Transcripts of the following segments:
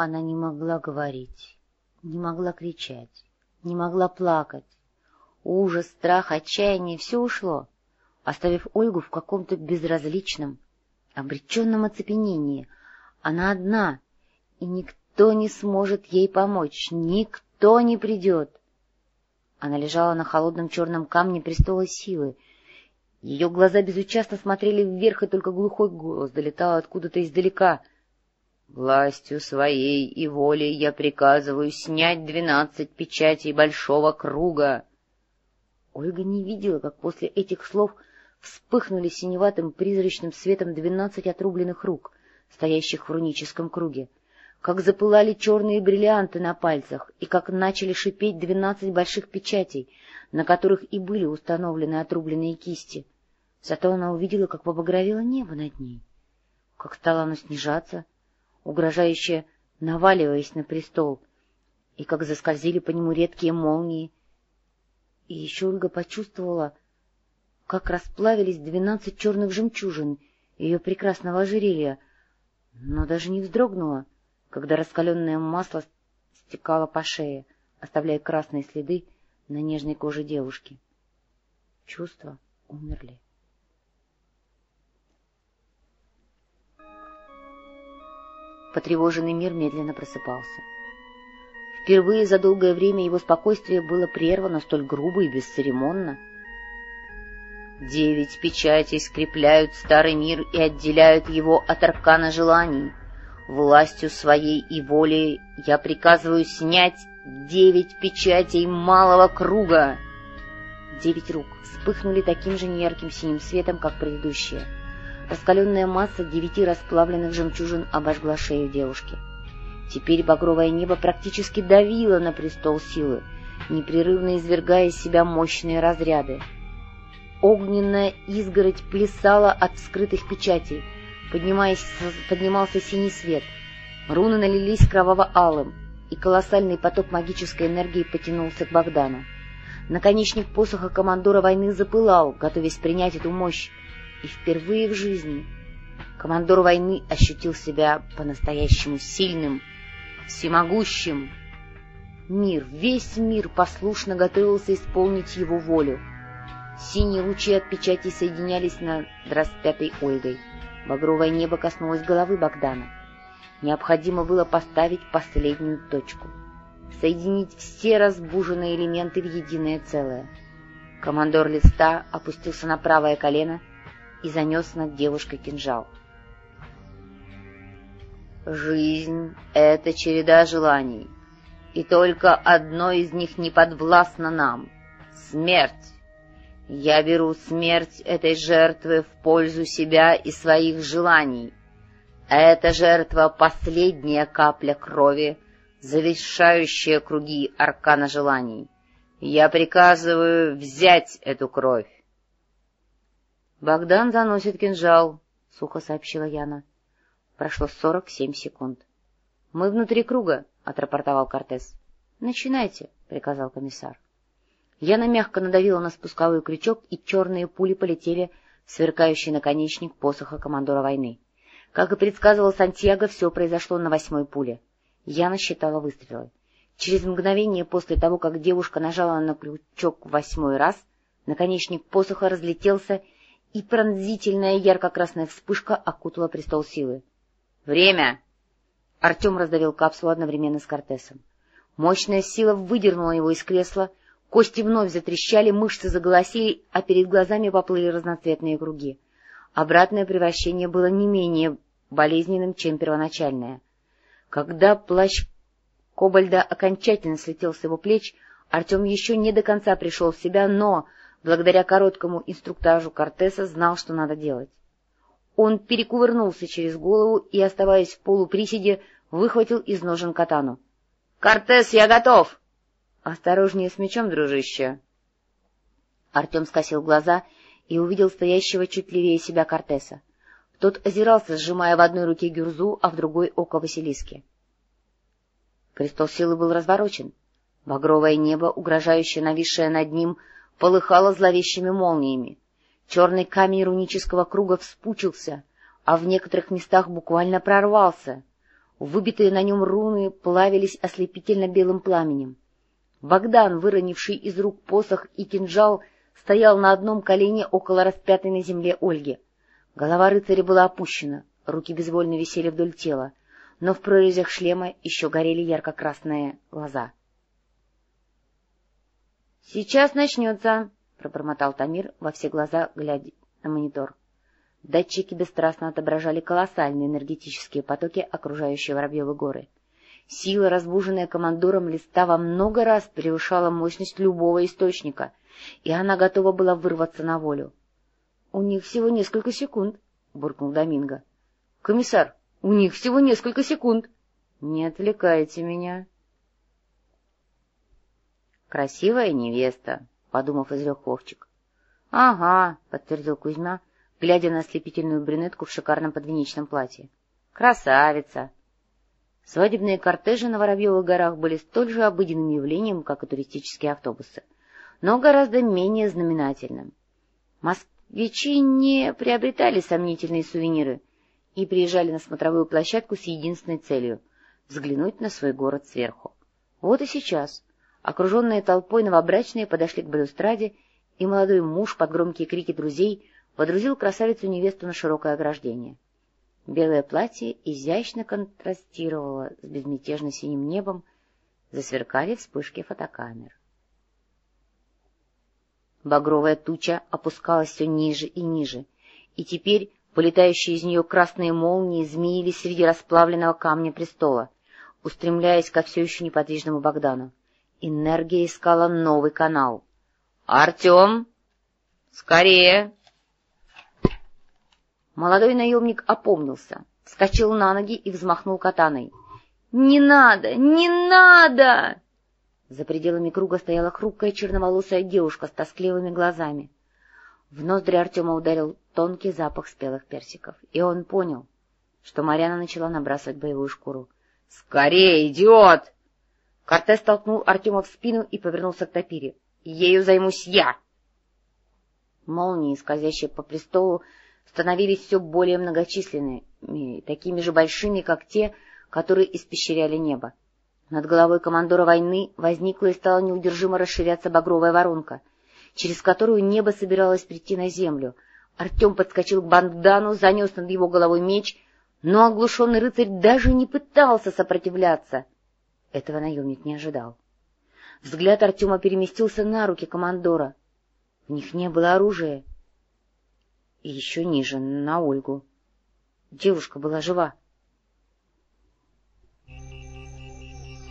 Она не могла говорить, не могла кричать, не могла плакать. Ужас, страх, отчаяние — все ушло, оставив Ольгу в каком-то безразличном, обреченном оцепенении. Она одна, и никто не сможет ей помочь, никто не придет. Она лежала на холодном черном камне престола силы. Ее глаза безучастно смотрели вверх, и только глухой голос долетал откуда-то издалека — Властью своей и волей я приказываю снять двенадцать печатей большого круга. Ольга не видела, как после этих слов вспыхнули синеватым призрачным светом двенадцать отрубленных рук, стоящих в руническом круге, как запылали черные бриллианты на пальцах и как начали шипеть двенадцать больших печатей, на которых и были установлены отрубленные кисти. Зато она увидела, как побагровело небо над ней, как стало оно снижаться — угрожающе наваливаясь на престол, и как заскользили по нему редкие молнии. И еще Ольга почувствовала, как расплавились двенадцать черных жемчужин ее прекрасного ожерелья, но даже не вздрогнула, когда раскаленное масло стекало по шее, оставляя красные следы на нежной коже девушки. Чувства умерли. Потревоженный мир медленно просыпался. Впервые за долгое время его спокойствие было прервано столь грубо и бесцеремонно. Девять печатей скрепляют старый мир и отделяют его от аркана желаний. Властью своей и волей я приказываю снять девять печатей малого круга. Девять рук вспыхнули таким же неярким синим светом, как предыдущие — Раскаленная масса девяти расплавленных жемчужин обожгла шею девушки. Теперь багровое небо практически давило на престол силы, непрерывно извергая из себя мощные разряды. Огненная изгородь плясала от вскрытых печатей, поднимаясь, поднимался синий свет. Руны налились кроваво-алым, и колоссальный поток магической энергии потянулся к Богдану. Наконечник посоха командора войны запылал, готовясь принять эту мощь, и впервые в жизни командор войны ощутил себя по-настоящему сильным, всемогущим. Мир, весь мир послушно готовился исполнить его волю. Синие лучи от печати соединялись над распятой Ольгой. Багровое небо коснулось головы Богдана. Необходимо было поставить последнюю точку. Соединить все разбуженные элементы в единое целое. Командор листа опустился на правое колено и занес над девушкой кинжал. «Жизнь — это череда желаний, и только одно из них не подвластно нам — смерть. Я беру смерть этой жертвы в пользу себя и своих желаний. Эта жертва — последняя капля крови, завершающая круги аркана желаний. Я приказываю взять эту кровь. — Богдан заносит кинжал, — сухо сообщила Яна. Прошло сорок семь секунд. — Мы внутри круга, — отрапортовал Кортес. — Начинайте, — приказал комиссар. Яна мягко надавила на спусковой крючок, и черные пули полетели в сверкающий наконечник посоха командора войны. Как и предсказывал Сантьяго, все произошло на восьмой пуле. Яна считала выстрелы. Через мгновение после того, как девушка нажала на крючок восьмой раз, наконечник посоха разлетелся и пронзительная ярко-красная вспышка окутала престол силы. «Время!» Артем раздавил капсулу одновременно с Кортесом. Мощная сила выдернула его из кресла, кости вновь затрещали, мышцы заголосили, а перед глазами поплыли разноцветные круги. Обратное превращение было не менее болезненным, чем первоначальное. Когда плащ Кобальда окончательно слетел с его плеч, Артем еще не до конца пришел в себя, но благодаря короткому инструктажу Кортеса знал, что надо делать. Он перекувырнулся через голову и, оставаясь в полуприседе, выхватил из ножен катану. — Кортес, я готов! — Осторожнее с мечом, дружище! Артем скосил глаза и увидел стоящего чуть левее себя Кортеса. Тот озирался, сжимая в одной руке гюрзу, а в другой — око Василиски. Престол силы был разворочен. Багровое небо, угрожающее нависшее над ним, — полыхало зловещими молниями. Черный камень рунического круга вспучился, а в некоторых местах буквально прорвался. Выбитые на нем руны плавились ослепительно белым пламенем. Богдан, выронивший из рук посох и кинжал, стоял на одном колене около распятой на земле Ольги. Голова рыцаря была опущена, руки безвольно висели вдоль тела, но в прорезях шлема еще горели ярко-красные глаза. — Сейчас начнется, — пробормотал Тамир во все глаза, глядя на монитор. Датчики бесстрастно отображали колоссальные энергетические потоки окружающей Воробьевы горы. Сила, разбуженная командором листа, во много раз превышала мощность любого источника, и она готова была вырваться на волю. — У них всего несколько секунд, — буркнул Доминго. — Комиссар, у них всего несколько секунд. — Не отвлекайте меня. — Красивая невеста, — подумав, изрек Вовчик. — Ага, — подтвердил Кузьма, глядя на ослепительную брюнетку в шикарном подвенечном платье. — Красавица! Свадебные кортежи на Воробьевых горах были столь же обыденным явлением, как и туристические автобусы, но гораздо менее знаменательным. Москвичи не приобретали сомнительные сувениры и приезжали на смотровую площадку с единственной целью — взглянуть на свой город сверху. Вот и сейчас, окруженные толпой новобрачные, подошли к балюстраде, и молодой муж под громкие крики друзей водрузил красавицу-невесту на широкое ограждение. Белое платье изящно контрастировало с безмятежно синим небом, засверкали вспышки фотокамер. Багровая туча опускалась все ниже и ниже, и теперь вылетающие из нее красные молнии змеились среди расплавленного камня престола, устремляясь ко все еще неподвижному Богдану. Энергия искала новый канал. «Артем! Скорее!» Молодой наемник опомнился, вскочил на ноги и взмахнул катаной. — Не надо! Не надо! За пределами круга стояла хрупкая черноволосая девушка с тоскливыми глазами. В ноздри Артема ударил тонкий запах спелых персиков, и он понял, что Марьяна начала набрасывать боевую шкуру. — Скорее, идиот! Кортес толкнул Артема в спину и повернулся к топире. — Ею займусь я! Молнии, скользящие по престолу, становились все более многочисленными, такими же большими, как те, которые испещряли небо. Над головой командора войны возникла и стала неудержимо расширяться багровая воронка, через которую небо собиралось прийти на землю. Артем подскочил к Богдану, занес над его головой меч, но оглушенный рыцарь даже не пытался сопротивляться. Этого наемник не ожидал. Взгляд Артема переместился на руки командора. В них не было оружия, и еще ниже, на Ольгу. Девушка была жива.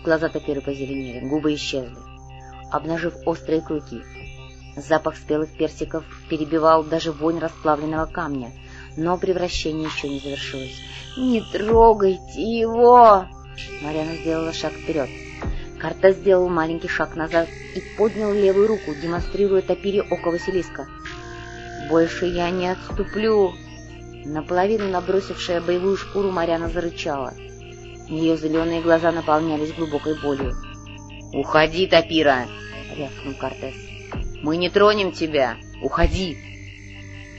Глаза Тапиры позеленели, губы исчезли, обнажив острые клыки. Запах спелых персиков перебивал даже вонь расплавленного камня, но превращение еще не завершилось. «Не трогайте его!» Марьяна сделала шаг вперед. Карта сделал маленький шаг назад и поднял левую руку, демонстрируя Тапире око Василиска. «Больше я не отступлю!» Наполовину набросившая боевую шкуру Марьяна зарычала. Ее зеленые глаза наполнялись глубокой болью. «Уходи, Тапира!» — рявкнул Кортес. «Мы не тронем тебя! Уходи!»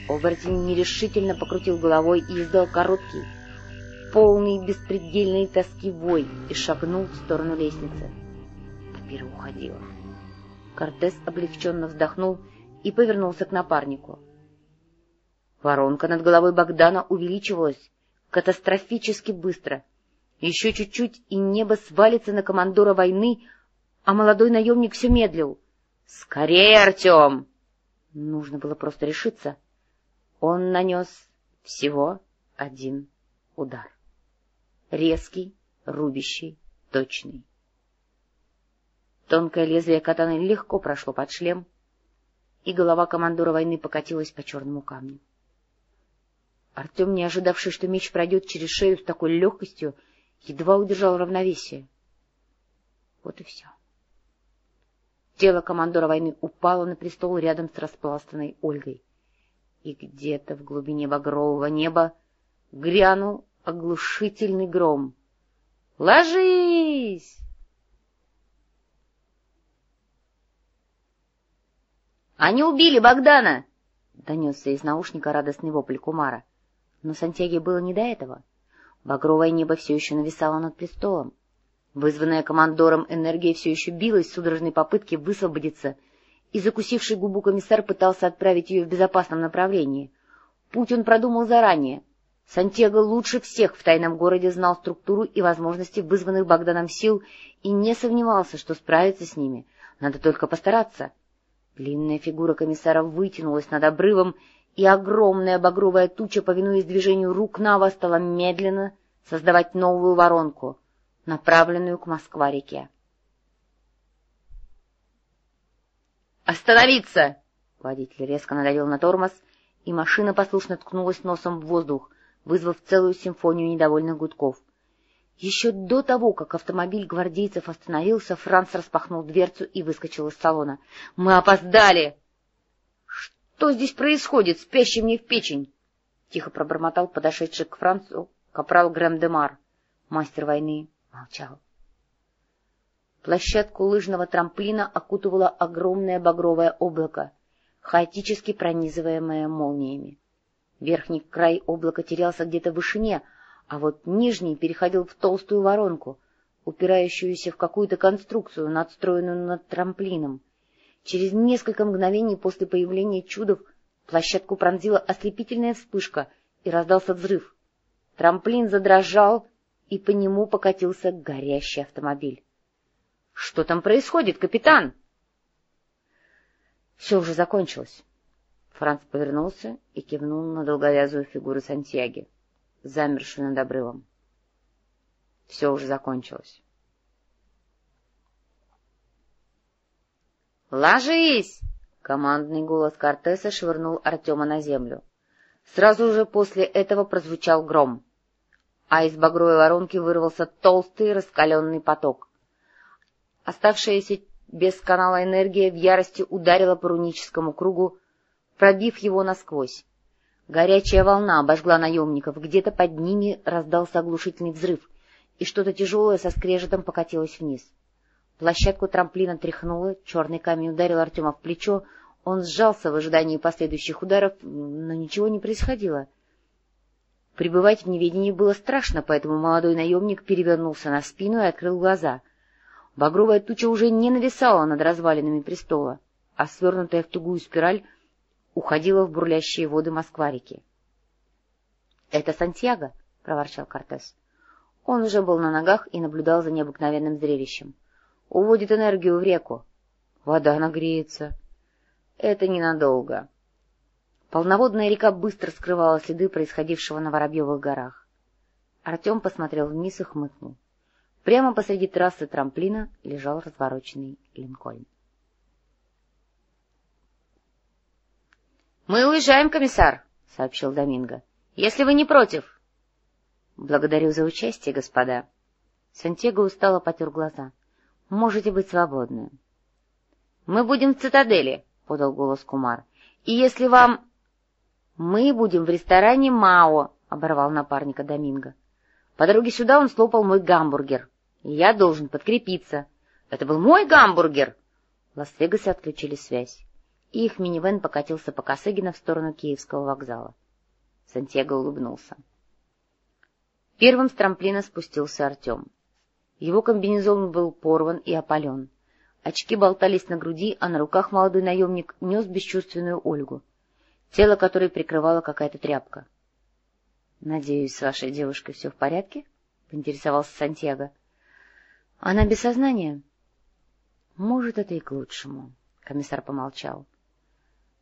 Оборотень нерешительно покрутил головой и издал короткий, полный беспредельной тоски вой и шагнул в сторону лестницы. Тапира уходила. Кортес облегченно вздохнул и повернулся к напарнику. Воронка над головой Богдана увеличивалась катастрофически быстро. Еще чуть-чуть, и небо свалится на командора войны, а молодой наемник все медлил. «Скорее, Артем!» Нужно было просто решиться. Он нанес всего один удар. Резкий, рубящий, точный. Тонкое лезвие катаны легко прошло под шлем, и голова командора войны покатилась по черному камню. Артем, не ожидавший, что меч пройдет через шею с такой легкостью, едва удержал равновесие. Вот и все. Тело командора войны упало на престол рядом с распластанной Ольгой. И где-то в глубине багрового неба грянул оглушительный гром. «Ложись!» «Они убили Богдана!» — донесся из наушника радостный вопль Кумара. Но Сантьяге было не до этого. Багровое небо все еще нависало над престолом. Вызванная командором энергия все еще билась в судорожной попытке высвободиться, и закусивший губу комиссар пытался отправить ее в безопасном направлении. Путь он продумал заранее. Сантьяго лучше всех в тайном городе знал структуру и возможности вызванных Богданом сил и не сомневался, что справится с ними. Надо только постараться. Длинная фигура комиссара вытянулась над обрывом, и огромная багровая туча, повинуясь движению рук Нава, стала медленно создавать новую воронку, направленную к Москва-реке. «Остановиться!» Водитель резко надавил на тормоз, и машина послушно ткнулась носом в воздух, вызвав целую симфонию недовольных гудков. Еще до того, как автомобиль гвардейцев остановился, Франц распахнул дверцу и выскочил из салона. — Мы опоздали! — Что здесь происходит, спящий мне в печень? — тихо пробормотал подошедший к Францу капрал Грэм-де-Мар. Мастер войны молчал. Площадку лыжного трамплина окутывало огромное багровое облако, хаотически пронизываемое молниями. Верхний край облака терялся где-то в вышине, а вот нижний переходил в толстую воронку, упирающуюся в какую-то конструкцию, надстроенную над трамплином. Через несколько мгновений после появления чудов площадку пронзила ослепительная вспышка и раздался взрыв. Трамплин задрожал, и по нему покатился горящий автомобиль. — Что там происходит, капитан? — Все уже закончилось. Франц повернулся и кивнул на долговязую фигуру Сантьяги, замершую над обрывом. Все уже закончилось. «Ложись!» — командный голос Кортеса швырнул Артема на землю. Сразу же после этого прозвучал гром, а из багровой воронки вырвался толстый раскаленный поток. Оставшаяся без канала энергия в ярости ударила по руническому кругу, пробив его насквозь. Горячая волна обожгла наемников, где-то под ними раздался оглушительный взрыв, и что-то тяжелое со скрежетом покатилось вниз. Площадку трамплина тряхнуло, черный камень ударил Артема в плечо, он сжался в ожидании последующих ударов, но ничего не происходило. Пребывать в неведении было страшно, поэтому молодой наемник перевернулся на спину и открыл глаза. Багровая туча уже не нависала над развалинами престола, а свернутая в тугую спираль уходила в бурлящие воды Москва-реки. — Это Сантьяго, — проворчал Кортес. Он уже был на ногах и наблюдал за необыкновенным зрелищем. Уводит энергию в реку. Вода нагреется. Это ненадолго. Полноводная река быстро скрывала следы происходившего на Воробьевых горах. Артем посмотрел вниз и хмыкнул. Прямо посреди трассы трамплина лежал развороченный Линкольн. — Мы уезжаем, комиссар, — сообщил Доминго. — Если вы не против. — Благодарю за участие, господа. Сантьяго устало потер глаза. — Можете быть свободны. — Мы будем в цитадели, — подал голос Кумар. — И если вам... — Мы будем в ресторане «Мао», — оборвал напарника Доминго. По дороге сюда он слопал мой гамбургер. И я должен подкрепиться. Это был мой гамбургер! В Лас-Вегасе отключили связь и их минивэн покатился по Косыгина в сторону Киевского вокзала. Сантьяго улыбнулся. Первым с трамплина спустился Артем. Его комбинезон был порван и опален. Очки болтались на груди, а на руках молодой наемник нес бесчувственную Ольгу, тело которой прикрывала какая-то тряпка. — Надеюсь, с вашей девушкой все в порядке? — поинтересовался Сантьяго. — Она без сознания? — Может, это и к лучшему. Комиссар помолчал. ——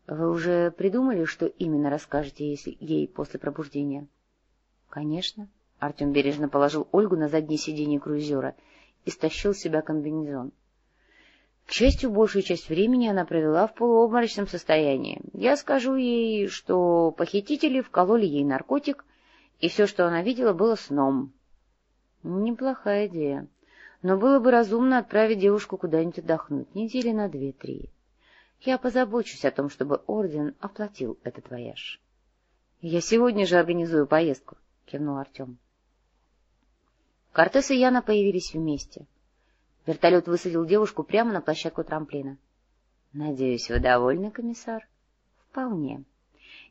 Вы уже придумали, что именно расскажете ей после пробуждения? — Конечно. Артем бережно положил Ольгу на заднее сиденье круизера и стащил с себя комбинезон. К счастью, большую часть времени она провела в полуобморочном состоянии. Я скажу ей, что похитители вкололи ей наркотик, и все, что она видела, было сном. Неплохая идея. Но было бы разумно отправить девушку куда-нибудь отдохнуть, недели на две-три. Я позабочусь о том, чтобы орден оплатил этот вояж. — Я сегодня же организую поездку, — кивнул Артем. Кортес и Яна появились вместе. Вертолет высадил девушку прямо на площадку трамплина. — Надеюсь, вы довольны, комиссар? — Вполне.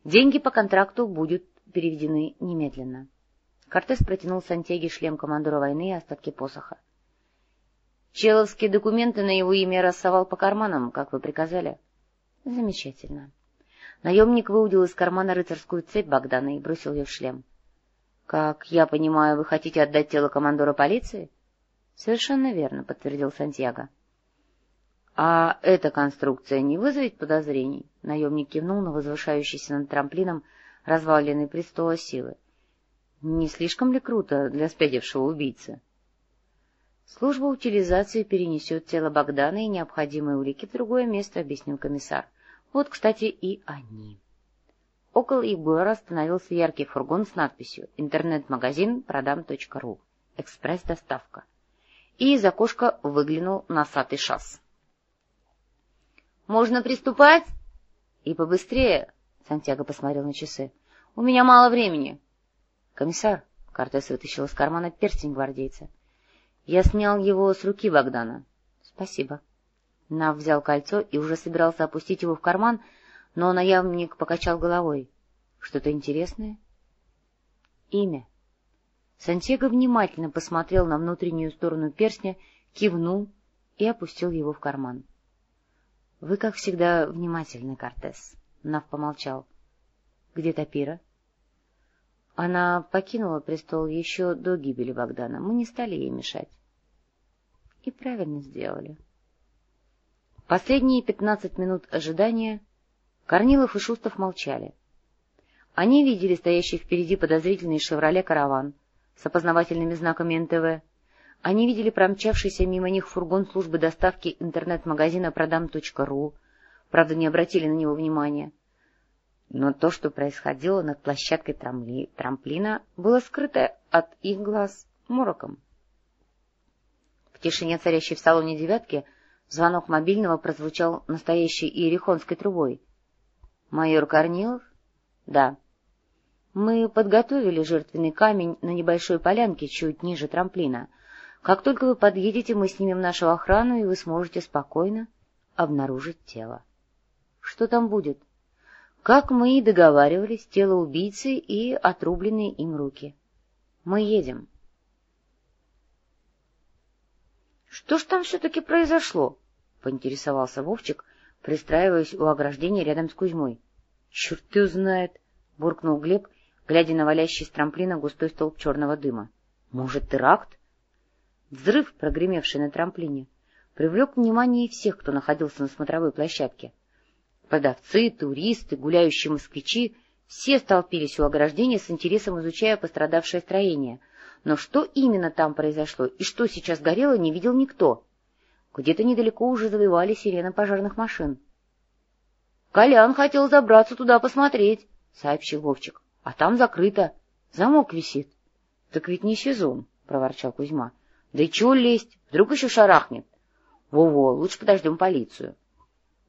Деньги по контракту будут переведены немедленно. Кортес протянул Сантьяге шлем командора войны и остатки посоха. — Человские документы на его имя рассовал по карманам, как вы приказали. — Замечательно. Наемник выудил из кармана рыцарскую цепь Богдана и бросил ее в шлем. — Как я понимаю, вы хотите отдать тело командора полиции? — Совершенно верно, — подтвердил Сантьяго. — А эта конструкция не вызовет подозрений? Наемник кивнул на возвышающийся над трамплином разваленный престола силы. — Не слишком ли круто для спятившего убийцы? Служба утилизации перенесет тело Богдана и необходимые улики в другое место, — объяснил комиссар. Вот, кстати, и они. Около Егора остановился яркий фургон с надписью «Интернет-магазин продам.ру. Экспресс-доставка». И из окошка выглянул носатый шас. «Можно приступать?» «И побыстрее», — Сантьяго посмотрел на часы. «У меня мало времени». «Комиссар», — Кортес вытащил из кармана перстень гвардейца. «Я снял его с руки Богдана». «Спасибо». Нав взял кольцо и уже собирался опустить его в карман, но наявник покачал головой. Что-то интересное? Имя. Сантьяго внимательно посмотрел на внутреннюю сторону перстня, кивнул и опустил его в карман. — Вы, как всегда, внимательны, Кортес. Нав помолчал. — Где Тапира? — Она покинула престол еще до гибели Богдана. Мы не стали ей мешать. — И правильно сделали. — Последние пятнадцать минут ожидания Корнилов и Шустов молчали. Они видели стоящий впереди подозрительный «Шевроле Караван» с опознавательными знаками НТВ. Они видели промчавшийся мимо них фургон службы доставки интернет-магазина продам.ру, правда, не обратили на него внимания. Но то, что происходило над площадкой трамли... трамплина, было скрыто от их глаз мороком. В тишине, царящей в салоне «девятки», Звонок мобильного прозвучал настоящей иерихонской трубой. — Майор Корнилов? — Да. — Мы подготовили жертвенный камень на небольшой полянке чуть ниже трамплина. Как только вы подъедете, мы снимем нашу охрану, и вы сможете спокойно обнаружить тело. — Что там будет? — Как мы и договаривались, тело убийцы и отрубленные им руки. Мы едем. — Что ж там все-таки произошло? — поинтересовался Вовчик, пристраиваясь у ограждения рядом с Кузьмой. — Черт ты узнает! — буркнул Глеб, глядя на валящий с трамплина густой столб черного дыма. — Может, теракт? Взрыв, прогремевший на трамплине, привлек внимание всех, кто находился на смотровой площадке. Продавцы, туристы, гуляющие москвичи — все столпились у ограждения с интересом изучая пострадавшее строение — но что именно там произошло и что сейчас горело, не видел никто. Где-то недалеко уже завивали сирены пожарных машин. — Колян хотел забраться туда посмотреть, — сообщил Вовчик. — А там закрыто. Замок висит. — Так ведь не сезон, — проворчал Кузьма. — Да и чего лезть? Вдруг еще шарахнет. Во-во, лучше подождем полицию.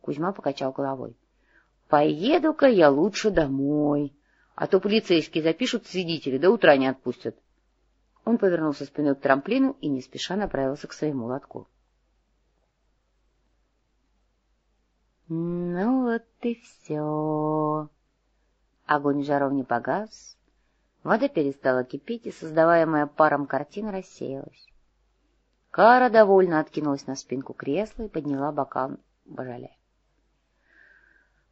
Кузьма покачал головой. — Поеду-ка я лучше домой, а то полицейские запишут свидетелей, до утра не отпустят. Он повернулся спиной к трамплину и не спеша направился к своему лотку. Ну вот и все. Огонь жаров не погас, вода перестала кипеть, и создаваемая паром картина рассеялась. Кара довольно откинулась на спинку кресла и подняла бокал божаля.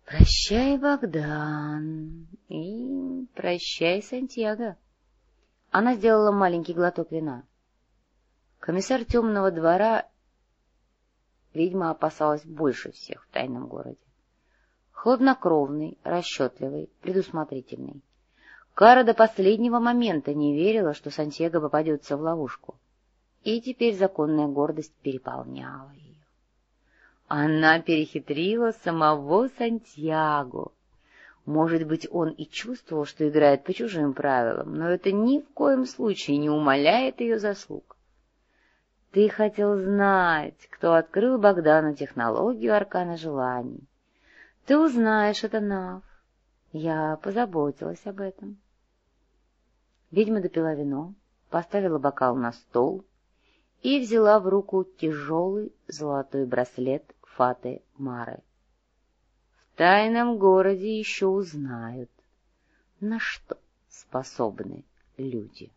«Прощай, Богдан, и прощай, Сантьяго!» Она сделала маленький глоток вина. Комиссар темного двора, видимо, опасалась больше всех в тайном городе. Хладнокровный, расчетливый, предусмотрительный. Кара до последнего момента не верила, что Сантьяго попадется в ловушку. И теперь законная гордость переполняла ее. Она перехитрила самого Сантьяго. Может быть, он и чувствовал, что играет по чужим правилам, но это ни в коем случае не умаляет ее заслуг. Ты хотел знать, кто открыл Богдану технологию аркана желаний. Ты узнаешь это, Нав. Я позаботилась об этом. Ведьма допила вино, поставила бокал на стол и взяла в руку тяжелый золотой браслет Фаты Мары тайном городе еще узнают, на что способны люди.